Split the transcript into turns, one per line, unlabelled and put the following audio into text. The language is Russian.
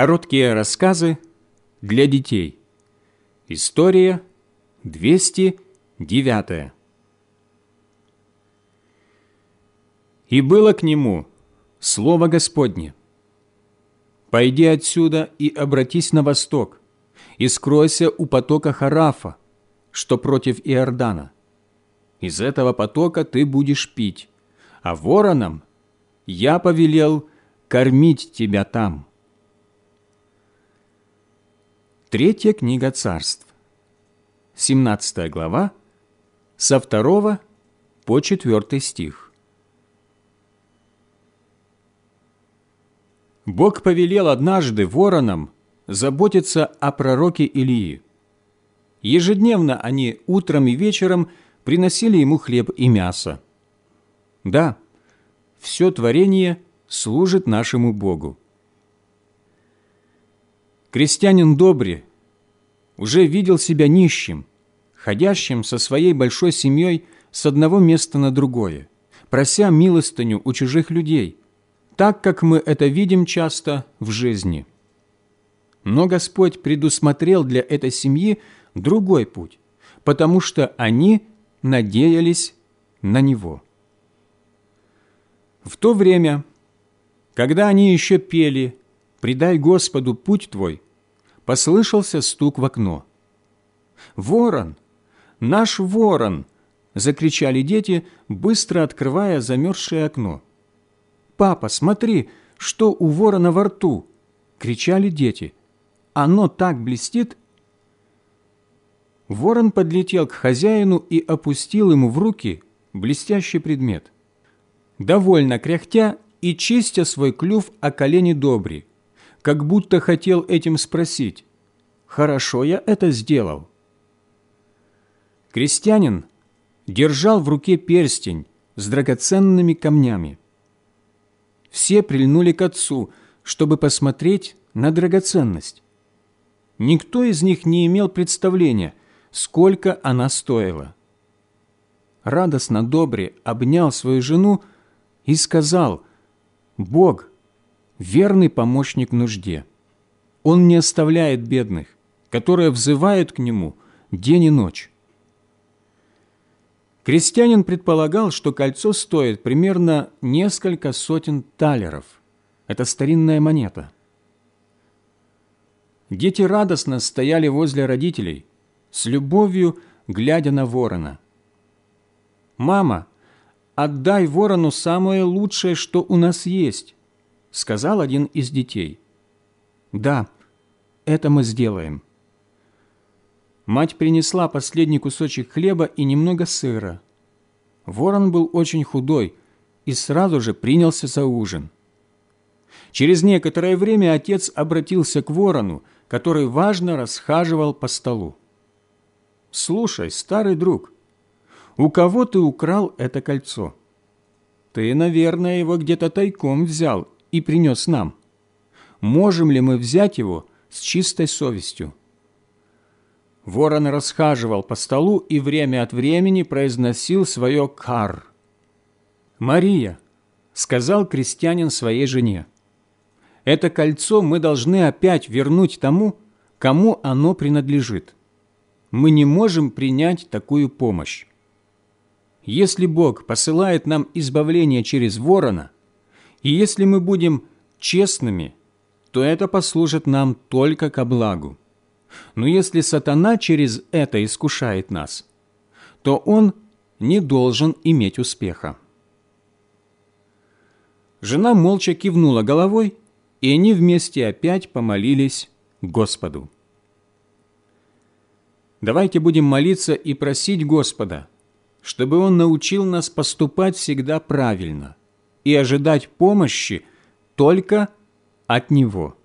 Короткие рассказы для детей. История 209. И было к нему слово Господне. «Пойди отсюда и обратись на восток, и скройся у потока Харафа, что против Иордана. Из этого потока ты будешь пить, а воронам я повелел кормить тебя там». Третья книга царств, 17 глава, со 2 по 4 стих. Бог повелел однажды воронам заботиться о пророке Илии. Ежедневно они утром и вечером приносили ему хлеб и мясо. Да, все творение служит нашему Богу. Крестьянин Добри уже видел себя нищим, ходящим со своей большой семьей с одного места на другое, прося милостыню у чужих людей, так как мы это видим часто в жизни. Но Господь предусмотрел для этой семьи другой путь, потому что они надеялись на Него. В то время, когда они еще пели предай Господу путь твой, послышался стук в окно. «Ворон! Наш ворон!» – закричали дети, быстро открывая замерзшее окно. «Папа, смотри, что у ворона во рту!» – кричали дети. «Оно так блестит!» Ворон подлетел к хозяину и опустил ему в руки блестящий предмет. Довольно кряхтя и чистя свой клюв о колени добри, как будто хотел этим спросить, «Хорошо я это сделал?» Крестьянин держал в руке перстень с драгоценными камнями. Все прильнули к отцу, чтобы посмотреть на драгоценность. Никто из них не имел представления, сколько она стоила. Радостно Добре обнял свою жену и сказал, «Бог верный помощник нужде. Он не оставляет бедных, которые взывают к Нему день и ночь. Крестьянин предполагал, что кольцо стоит примерно несколько сотен талеров. Это старинная монета. Дети радостно стояли возле родителей, с любовью глядя на ворона. «Мама, отдай ворону самое лучшее, что у нас есть сказал один из детей. «Да, это мы сделаем». Мать принесла последний кусочек хлеба и немного сыра. Ворон был очень худой и сразу же принялся за ужин. Через некоторое время отец обратился к ворону, который важно расхаживал по столу. «Слушай, старый друг, у кого ты украл это кольцо? Ты, наверное, его где-то тайком взял и принес нам. Можем ли мы взять его с чистой совестью?» Ворон расхаживал по столу и время от времени произносил свое «кар». «Мария», — сказал крестьянин своей жене, — «это кольцо мы должны опять вернуть тому, кому оно принадлежит. Мы не можем принять такую помощь. Если Бог посылает нам избавление через ворона — и если мы будем честными, то это послужит нам только ко благу. Но если сатана через это искушает нас, то он не должен иметь успеха. Жена молча кивнула головой, и они вместе опять помолились Господу. Давайте будем молиться и просить Господа, чтобы Он научил нас поступать всегда правильно, и ожидать помощи только от Него.